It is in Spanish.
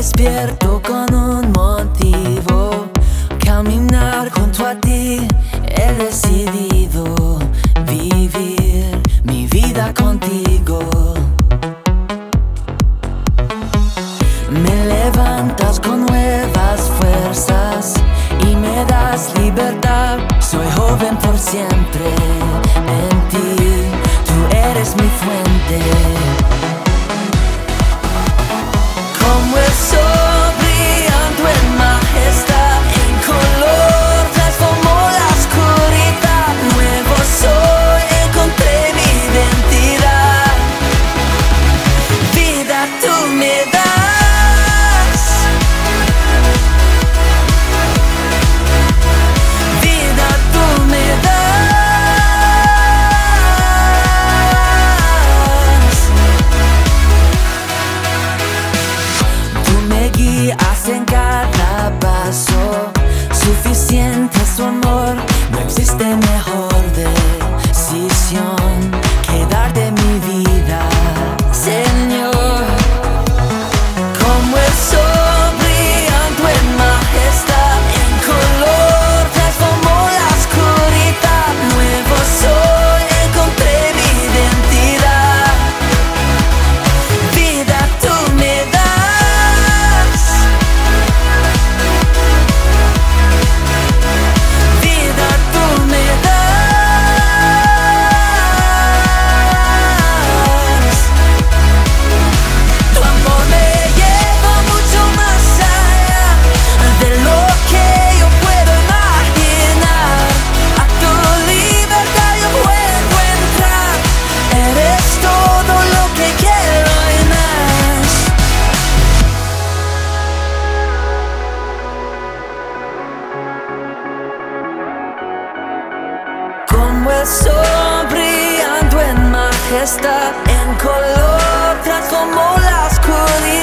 despierto con un motivo. Caminar junto a ti, he decidido vivir mi vida contigo. Me levantas con nuevas fuerzas y me das libertad. Soy joven por siempre en ti, tú eres mi fuente. Somewhere so brillando en majestad, en color transformó la oscuridad.